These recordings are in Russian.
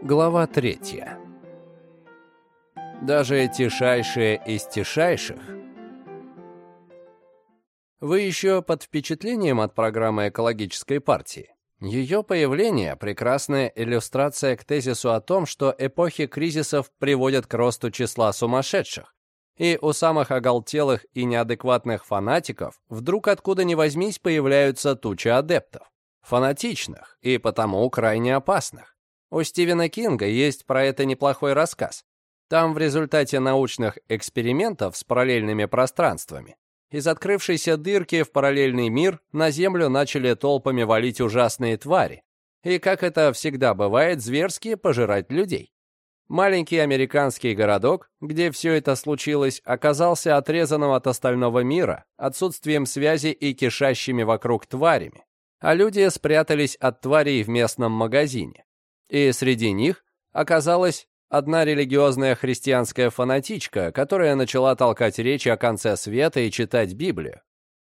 Глава третья. Даже тишайшие из тишайших. Вы еще под впечатлением от программы экологической партии? Ее появление – прекрасная иллюстрация к тезису о том, что эпохи кризисов приводят к росту числа сумасшедших. И у самых оголтелых и неадекватных фанатиков вдруг откуда ни возьмись появляются тучи адептов. Фанатичных и потому крайне опасных. У Стивена Кинга есть про это неплохой рассказ. Там в результате научных экспериментов с параллельными пространствами из открывшейся дырки в параллельный мир на Землю начали толпами валить ужасные твари. И, как это всегда бывает, зверски пожирать людей. Маленький американский городок, где все это случилось, оказался отрезанным от остального мира, отсутствием связи и кишащими вокруг тварями. А люди спрятались от тварей в местном магазине. И среди них оказалась одна религиозная христианская фанатичка, которая начала толкать речи о конце света и читать Библию.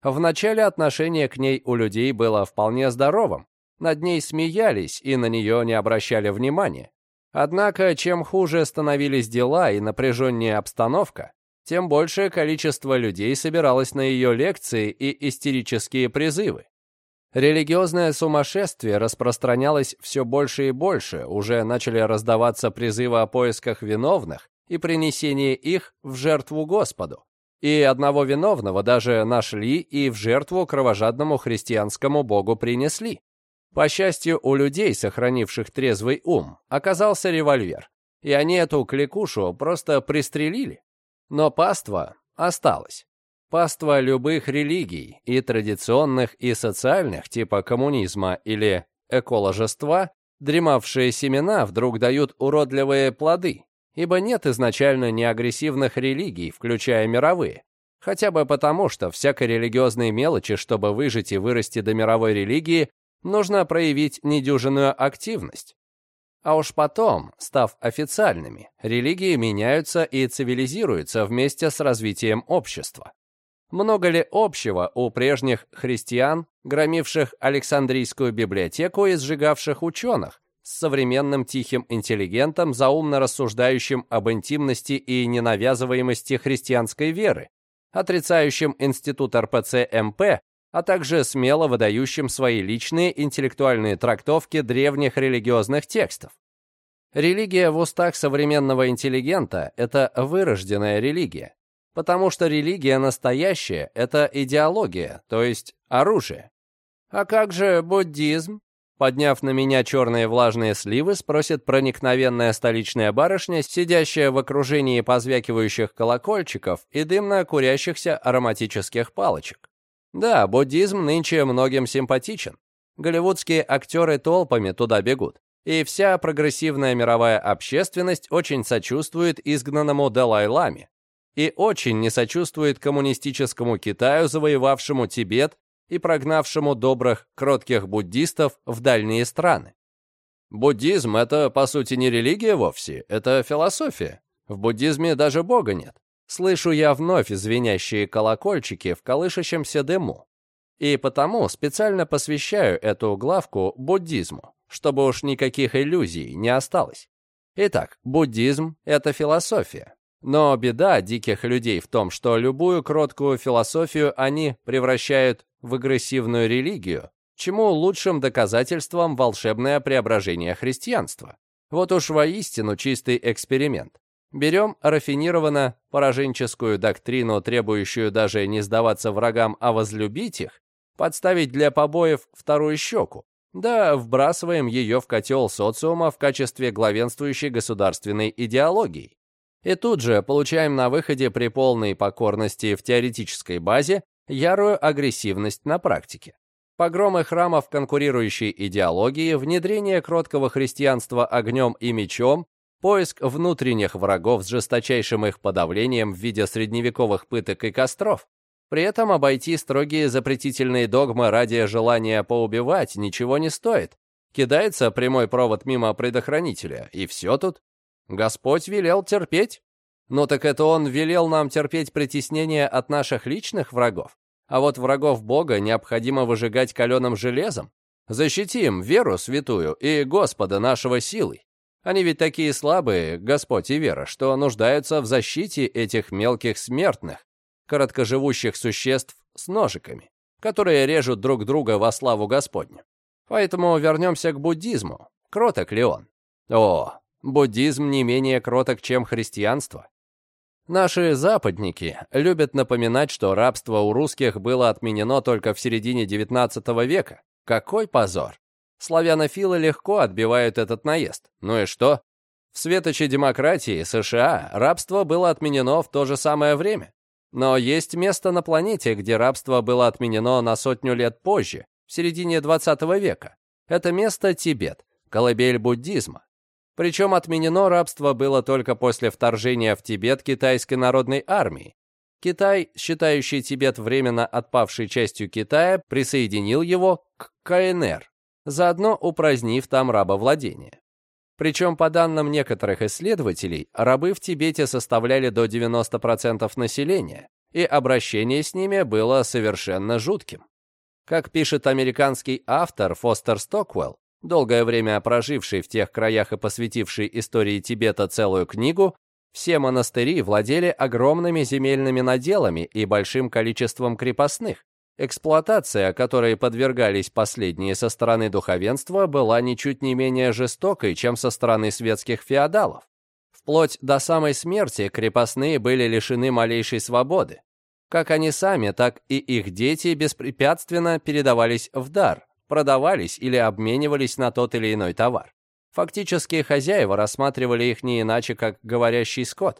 Вначале отношение к ней у людей было вполне здоровым. Над ней смеялись и на нее не обращали внимания. Однако, чем хуже становились дела и напряженнее обстановка, тем большее количество людей собиралось на ее лекции и истерические призывы. Религиозное сумасшествие распространялось все больше и больше, уже начали раздаваться призывы о поисках виновных и принесении их в жертву Господу. И одного виновного даже нашли и в жертву кровожадному христианскому богу принесли. По счастью, у людей, сохранивших трезвый ум, оказался револьвер, и они эту кликушу просто пристрелили. Но паства осталась. Паства любых религий, и традиционных, и социальных, типа коммунизма или эколожества, дремавшие семена вдруг дают уродливые плоды, ибо нет изначально неагрессивных религий, включая мировые. Хотя бы потому, что всякой религиозной мелочи, чтобы выжить и вырасти до мировой религии, нужно проявить недюжинную активность. А уж потом, став официальными, религии меняются и цивилизируются вместе с развитием общества. Много ли общего у прежних христиан, громивших Александрийскую библиотеку и сжигавших ученых, с современным тихим интеллигентом, заумно рассуждающим об интимности и ненавязываемости христианской веры, отрицающим институт РПЦ-МП, а также смело выдающим свои личные интеллектуальные трактовки древних религиозных текстов. Религия в устах современного интеллигента – это вырожденная религия, потому что религия настоящая — это идеология, то есть оружие. А как же буддизм? Подняв на меня черные влажные сливы, спросит проникновенная столичная барышня, сидящая в окружении позвякивающих колокольчиков и дымно курящихся ароматических палочек. Да, буддизм нынче многим симпатичен. Голливудские актеры толпами туда бегут. И вся прогрессивная мировая общественность очень сочувствует изгнанному Далай-ламе и очень не сочувствует коммунистическому Китаю, завоевавшему Тибет и прогнавшему добрых, кротких буддистов в дальние страны. Буддизм — это, по сути, не религия вовсе, это философия. В буддизме даже бога нет. Слышу я вновь звенящие колокольчики в колышащемся дыму. И потому специально посвящаю эту главку буддизму, чтобы уж никаких иллюзий не осталось. Итак, буддизм — это философия. Но беда диких людей в том, что любую кроткую философию они превращают в агрессивную религию, чему лучшим доказательством волшебное преображение христианства. Вот уж воистину чистый эксперимент. Берем рафинированно пораженческую доктрину, требующую даже не сдаваться врагам, а возлюбить их, подставить для побоев вторую щеку, да вбрасываем ее в котел социума в качестве главенствующей государственной идеологии. И тут же получаем на выходе при полной покорности в теоретической базе ярую агрессивность на практике. Погромы храмов конкурирующей идеологии, внедрение кроткого христианства огнем и мечом, поиск внутренних врагов с жесточайшим их подавлением в виде средневековых пыток и костров. При этом обойти строгие запретительные догмы ради желания поубивать ничего не стоит. Кидается прямой провод мимо предохранителя, и все тут. Господь велел терпеть. Ну так это он велел нам терпеть притеснение от наших личных врагов. А вот врагов Бога необходимо выжигать каленым железом. Защитим веру святую и Господа нашего силой. Они ведь такие слабые, Господь и вера, что нуждаются в защите этих мелких смертных, короткоживущих существ с ножиками, которые режут друг друга во славу Господню. Поэтому вернемся к буддизму. Кроток ли он? О, буддизм не менее кроток, чем христианство. Наши западники любят напоминать, что рабство у русских было отменено только в середине XIX века. Какой позор! Славянофилы легко отбивают этот наезд. Ну и что? В светоче демократии США рабство было отменено в то же самое время. Но есть место на планете, где рабство было отменено на сотню лет позже, в середине 20 века. Это место Тибет, колыбель буддизма. Причем отменено рабство было только после вторжения в Тибет китайской народной армии. Китай, считающий Тибет временно отпавшей частью Китая, присоединил его к КНР, заодно упразднив там рабовладение. Причем, по данным некоторых исследователей, рабы в Тибете составляли до 90% населения, и обращение с ними было совершенно жутким. Как пишет американский автор Фостер Стоквелл, долгое время проживший в тех краях и посвятивший истории Тибета целую книгу, все монастыри владели огромными земельными наделами и большим количеством крепостных. Эксплуатация, которой подвергались последние со стороны духовенства, была ничуть не менее жестокой, чем со стороны светских феодалов. Вплоть до самой смерти крепостные были лишены малейшей свободы. Как они сами, так и их дети беспрепятственно передавались в дар, продавались или обменивались на тот или иной товар. Фактически хозяева рассматривали их не иначе, как говорящий скот.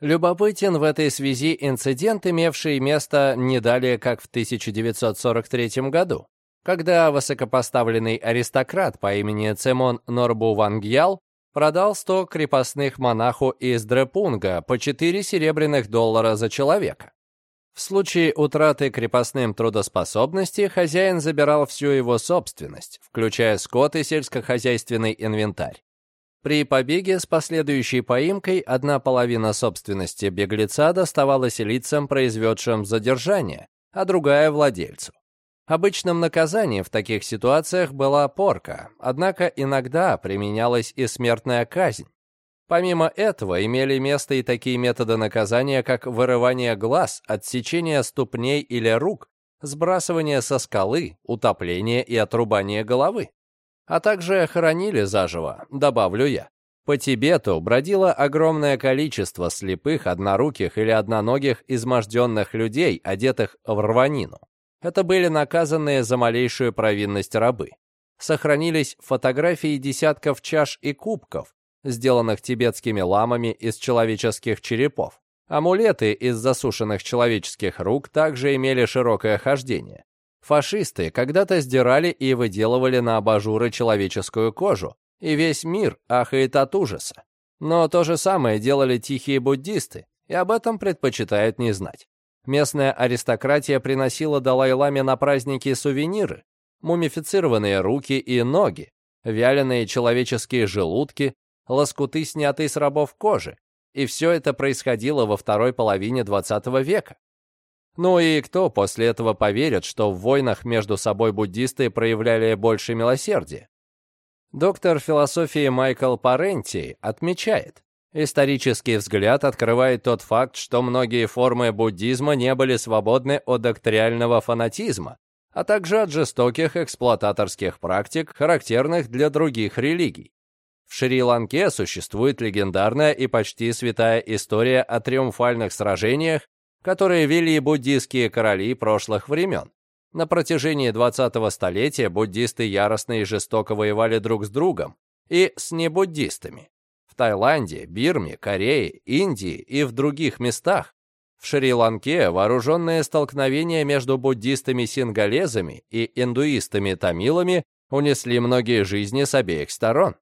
Любопытен в этой связи инцидент, имевший место не далее, как в 1943 году, когда высокопоставленный аристократ по имени Цемон Норбу Вангьял продал 100 крепостных монаху из Дрепунга по 4 серебряных доллара за человека. В случае утраты крепостным трудоспособности хозяин забирал всю его собственность, включая скот и сельскохозяйственный инвентарь. При побеге с последующей поимкой одна половина собственности беглеца доставалась лицам, произведшим задержание, а другая — владельцу. Обычным наказанием в таких ситуациях была порка, однако иногда применялась и смертная казнь. Помимо этого, имели место и такие методы наказания, как вырывание глаз, отсечение ступней или рук, сбрасывание со скалы, утопление и отрубание головы. А также хоронили заживо, добавлю я. По Тибету бродило огромное количество слепых, одноруких или одноногих изможденных людей, одетых в рванину. Это были наказанные за малейшую провинность рабы. Сохранились фотографии десятков чаш и кубков, сделанных тибетскими ламами из человеческих черепов. Амулеты из засушенных человеческих рук также имели широкое хождение. Фашисты когда-то сдирали и выделывали на абажуры человеческую кожу, и весь мир ахает от ужаса. Но то же самое делали тихие буддисты, и об этом предпочитают не знать. Местная аристократия приносила Далай-ламе на праздники сувениры, мумифицированные руки и ноги, вяленые человеческие желудки, лоскуты, снятые с рабов кожи. И все это происходило во второй половине 20 века. Ну и кто после этого поверит, что в войнах между собой буддисты проявляли больше милосердия? Доктор философии Майкл Паренти отмечает, исторический взгляд открывает тот факт, что многие формы буддизма не были свободны от доктриального фанатизма, а также от жестоких эксплуататорских практик, характерных для других религий. В Шри-Ланке существует легендарная и почти святая история о триумфальных сражениях, которые вели буддийские короли прошлых времен. На протяжении 20-го столетия буддисты яростно и жестоко воевали друг с другом и с небуддистами. В Таиланде, Бирме, Корее, Индии и в других местах. В Шри-Ланке вооруженные столкновения между буддистами-сингалезами и индуистами-тамилами унесли многие жизни с обеих сторон.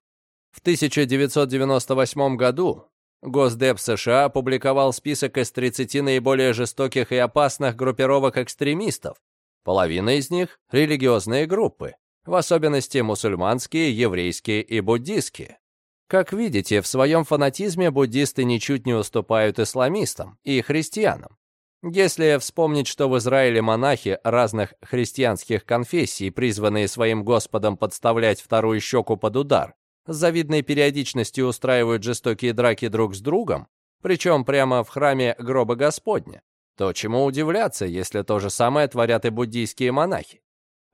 В 1998 году Госдеп США опубликовал список из 30 наиболее жестоких и опасных группировок экстремистов. Половина из них — религиозные группы, в особенности мусульманские, еврейские и буддистские. Как видите, в своем фанатизме буддисты ничуть не уступают исламистам и христианам. Если вспомнить, что в Израиле монахи разных христианских конфессий, призванные своим Господом подставлять вторую щеку под удар, с завидной периодичностью устраивают жестокие драки друг с другом, причем прямо в храме гроба Господня, то чему удивляться, если то же самое творят и буддийские монахи?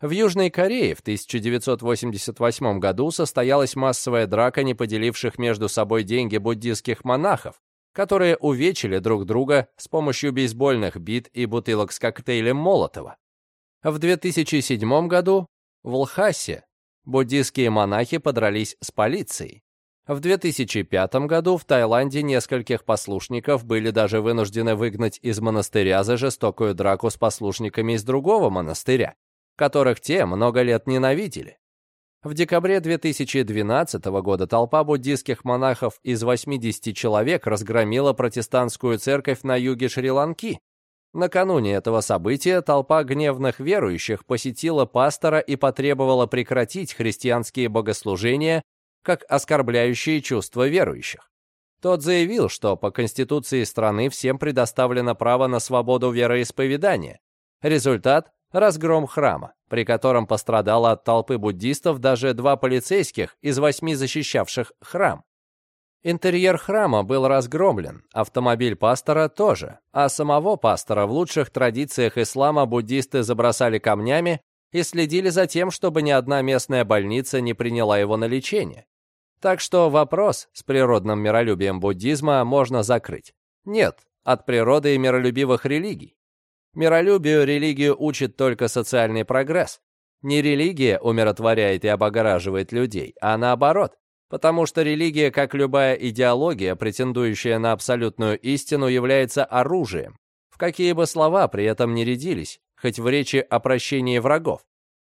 В Южной Корее в 1988 году состоялась массовая драка не поделивших между собой деньги буддийских монахов, которые увечили друг друга с помощью бейсбольных бит и бутылок с коктейлем Молотова. В 2007 году в Лхасе буддийские монахи подрались с полицией. В 2005 году в Таиланде нескольких послушников были даже вынуждены выгнать из монастыря за жестокую драку с послушниками из другого монастыря, которых те много лет ненавидели. В декабре 2012 года толпа буддийских монахов из 80 человек разгромила протестантскую церковь на юге Шри-Ланки. Накануне этого события толпа гневных верующих посетила пастора и потребовала прекратить христианские богослужения как оскорбляющие чувства верующих. Тот заявил, что по конституции страны всем предоставлено право на свободу вероисповедания. Результат разгром храма, при котором пострадало от толпы буддистов даже два полицейских из восьми защищавших храм. Интерьер храма был разгромлен, автомобиль пастора тоже, а самого пастора в лучших традициях ислама буддисты забросали камнями и следили за тем, чтобы ни одна местная больница не приняла его на лечение. Так что вопрос с природным миролюбием буддизма можно закрыть. Нет, от природы и миролюбивых религий. Миролюбию религию учит только социальный прогресс. Не религия умиротворяет и облагораживает людей, а наоборот. Потому что религия, как любая идеология, претендующая на абсолютную истину, является оружием. В какие бы слова при этом не рядились, хоть в речи о прощении врагов.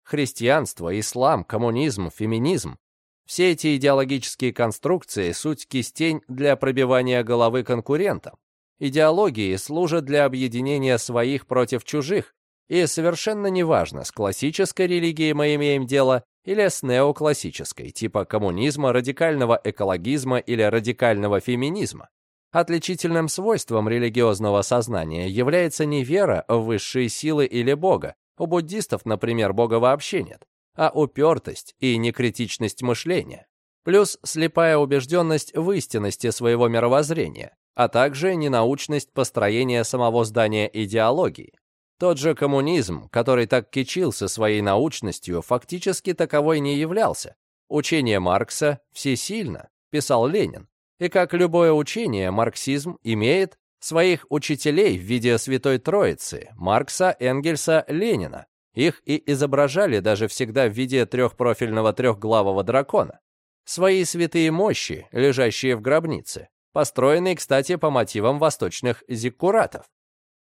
Христианство, ислам, коммунизм, феминизм все эти идеологические конструкции – суть кистень для пробивания головы конкурентам. Идеологии служат для объединения своих против чужих, и совершенно неважно, с классической религией мы имеем дело или с неоклассической, типа коммунизма, радикального экологизма или радикального феминизма. Отличительным свойством религиозного сознания является не вера в высшие силы или Бога. У буддистов, например, Бога вообще нет, а упертость и некритичность мышления. Плюс слепая убежденность в истинности своего мировоззрения, а также ненаучность построения самого здания идеологии. Тот же коммунизм, который так кичился своей научностью, фактически таковой не являлся. Учение Маркса всесильно, писал Ленин. И как любое учение, марксизм имеет своих учителей в виде Святой Троицы, Маркса, Энгельса, Ленина. Их и изображали даже всегда в виде трехпрофильного трехглавого дракона. Свои святые мощи, лежащие в гробнице, построенный, кстати, по мотивам восточных зиккуратов.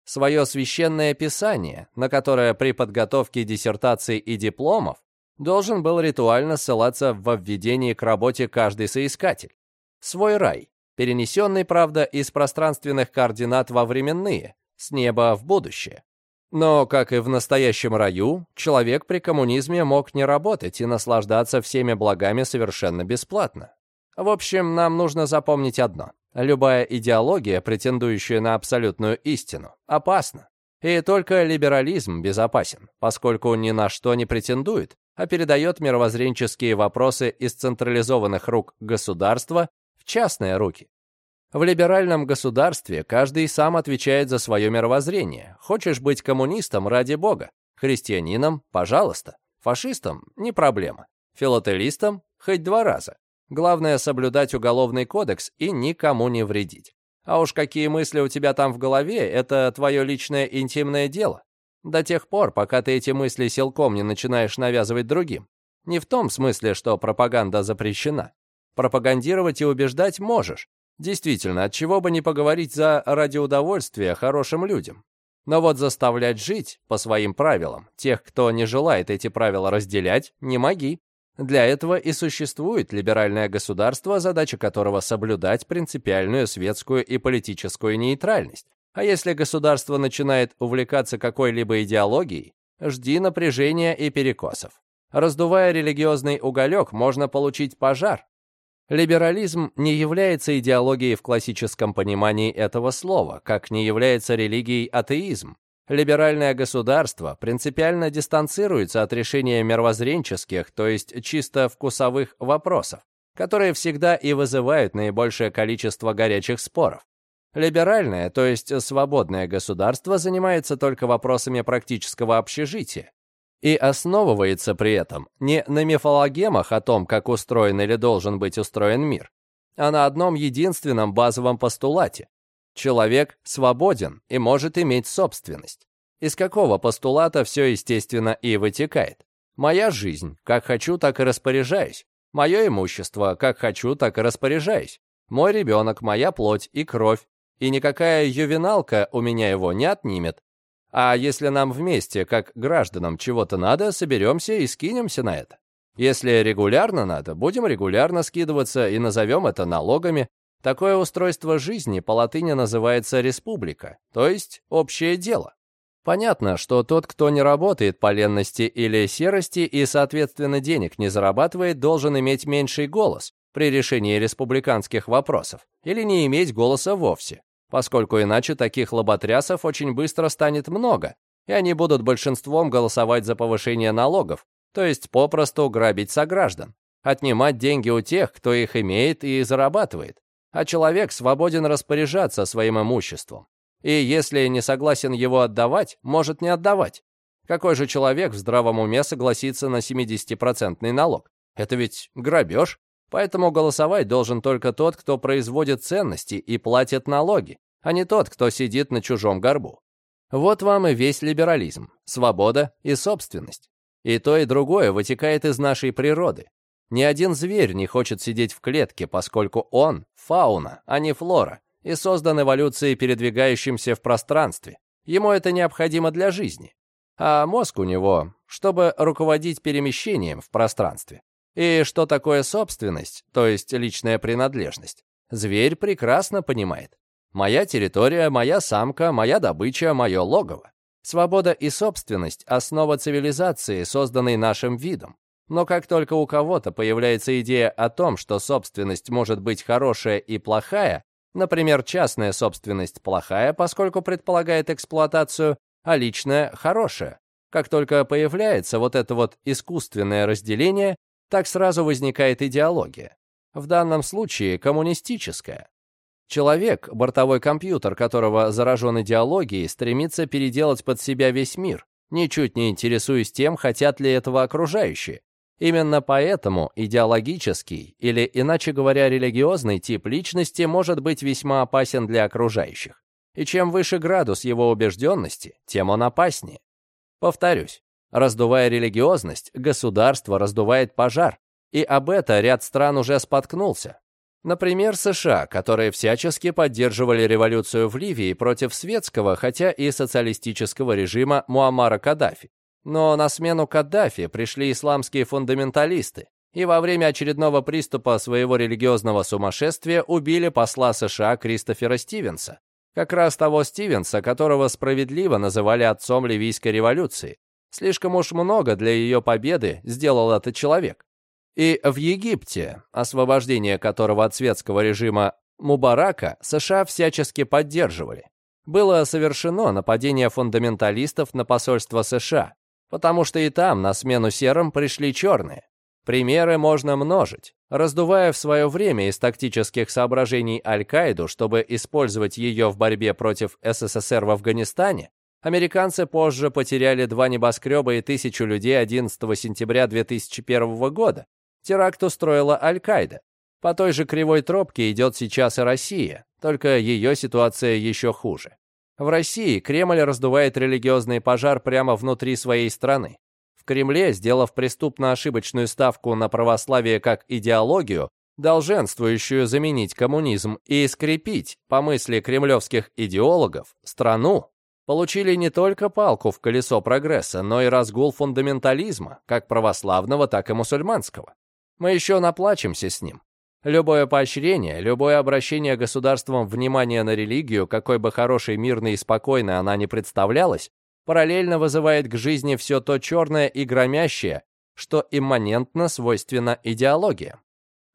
Свое священное писание, на которое при подготовке диссертаций и дипломов должен был ритуально ссылаться в введении к работе каждый соискатель. Свой рай, перенесенный, правда, из пространственных координат во временные, с неба в будущее. Но, как и в настоящем раю, человек при коммунизме мог не работать и наслаждаться всеми благами совершенно бесплатно. В общем, нам нужно запомнить одно. Любая идеология, претендующая на абсолютную истину, опасна. И только либерализм безопасен, поскольку ни на что не претендует, а передает мировоззренческие вопросы из централизованных рук государства в частные руки. В либеральном государстве каждый сам отвечает за свое мировоззрение. Хочешь быть коммунистом ради бога, христианином – пожалуйста, фашистом – не проблема, филателистом – хоть два раза. Главное соблюдать уголовный кодекс и никому не вредить. А уж какие мысли у тебя там в голове, это твое личное интимное дело. До тех пор, пока ты эти мысли силком не начинаешь навязывать другим. Не в том смысле, что пропаганда запрещена. Пропагандировать и убеждать можешь. Действительно, от чего бы не поговорить за ради удовольствия хорошим людям. Но вот заставлять жить по своим правилам тех, кто не желает эти правила разделять, не моги. Для этого и существует либеральное государство, задача которого соблюдать принципиальную светскую и политическую нейтральность. А если государство начинает увлекаться какой-либо идеологией, жди напряжения и перекосов. Раздувая религиозный уголек, можно получить пожар. Либерализм не является идеологией в классическом понимании этого слова, как не является религией атеизм. Либеральное государство принципиально дистанцируется от решения мировоззренческих, то есть чисто вкусовых вопросов, которые всегда и вызывают наибольшее количество горячих споров. Либеральное, то есть свободное государство занимается только вопросами практического общежития и основывается при этом не на мифологемах о том, как устроен или должен быть устроен мир, а на одном единственном базовом постулате. Человек свободен и может иметь собственность. Из какого постулата все, естественно, и вытекает. Моя жизнь, как хочу, так и распоряжаюсь. Мое имущество, как хочу, так и распоряжаюсь. Мой ребенок, моя плоть и кровь. И никакая ювеналка у меня его не отнимет. А если нам вместе, как гражданам, чего-то надо, соберемся и скинемся на это. Если регулярно надо, будем регулярно скидываться и назовем это налогами. Такое устройство жизни по латыни называется республика, то есть общее дело. Понятно, что тот, кто не работает по ленности или серости и, соответственно, денег не зарабатывает, должен иметь меньший голос при решении республиканских вопросов или не иметь голоса вовсе, поскольку иначе таких лоботрясов очень быстро станет много, и они будут большинством голосовать за повышение налогов, то есть попросту грабить сограждан, отнимать деньги у тех, кто их имеет и зарабатывает, а человек свободен распоряжаться своим имуществом. И если не согласен его отдавать, может не отдавать. Какой же человек в здравом уме согласится на 70% налог? Это ведь грабеж. Поэтому голосовать должен только тот, кто производит ценности и платит налоги, а не тот, кто сидит на чужом горбу. Вот вам и весь либерализм, свобода и собственность. И то, и другое вытекает из нашей природы. Ни один зверь не хочет сидеть в клетке, поскольку он — фауна, а не флора, и создан эволюцией, передвигающимся в пространстве. Ему это необходимо для жизни. А мозг у него, чтобы руководить перемещением в пространстве. И что такое собственность, то есть личная принадлежность, зверь прекрасно понимает. Моя территория, моя самка, моя добыча, мое логово. Свобода и собственность – основа цивилизации, созданной нашим видом. Но как только у кого-то появляется идея о том, что собственность может быть хорошая и плохая, Например, частная собственность плохая, поскольку предполагает эксплуатацию, а личная хорошая. Как только появляется вот это вот искусственное разделение, так сразу возникает идеология. В данном случае коммунистическая. Человек, бортовой компьютер которого заражен идеологией, стремится переделать под себя весь мир, ничуть не интересуясь тем, хотят ли этого окружающие. Именно поэтому идеологический, или, иначе говоря, религиозный тип личности может быть весьма опасен для окружающих. И чем выше градус его убежденности, тем он опаснее. Повторюсь, раздувая религиозность, государство раздувает пожар, и об это ряд стран уже споткнулся. Например, США, которые всячески поддерживали революцию в Ливии против светского, хотя и социалистического режима Муаммара Каддафи. Но на смену Каддафи пришли исламские фундаменталисты, и во время очередного приступа своего религиозного сумасшествия убили посла США Кристофера Стивенса, как раз того Стивенса, которого справедливо называли отцом ливийской революции. Слишком уж много для ее победы сделал этот человек. И в Египте, освобождение которого от светского режима Мубарака, США всячески поддерживали. Было совершено нападение фундаменталистов на посольство США, потому что и там на смену серым пришли черные. Примеры можно множить. Раздувая в свое время из тактических соображений Аль-Каиду, чтобы использовать ее в борьбе против СССР в Афганистане, американцы позже потеряли два небоскреба и тысячу людей 11 сентября 2001 года. Теракт устроила Аль-Каида. По той же кривой тропке идет сейчас и Россия, только ее ситуация еще хуже. В России Кремль раздувает религиозный пожар прямо внутри своей страны. В Кремле, сделав преступно-ошибочную ставку на православие как идеологию, долженствующую заменить коммунизм и скрепить, по мысли кремлевских идеологов, страну, получили не только палку в колесо прогресса, но и разгул фундаментализма, как православного, так и мусульманского. Мы еще наплачемся с ним. Любое поощрение, любое обращение государством внимания на религию, какой бы хорошей, мирной и спокойной она ни представлялась, параллельно вызывает к жизни все то черное и громящее, что имманентно свойственно идеологии.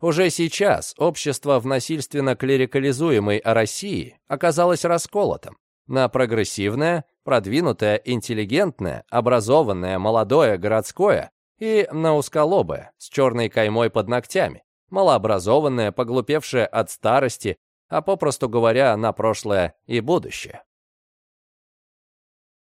Уже сейчас общество в насильственно клерикализуемой России оказалось расколотым на прогрессивное, продвинутое, интеллигентное, образованное, молодое, городское и на узколобое, с черной каймой под ногтями, малообразованная, поглупевшая от старости, а попросту говоря, на прошлое и будущее.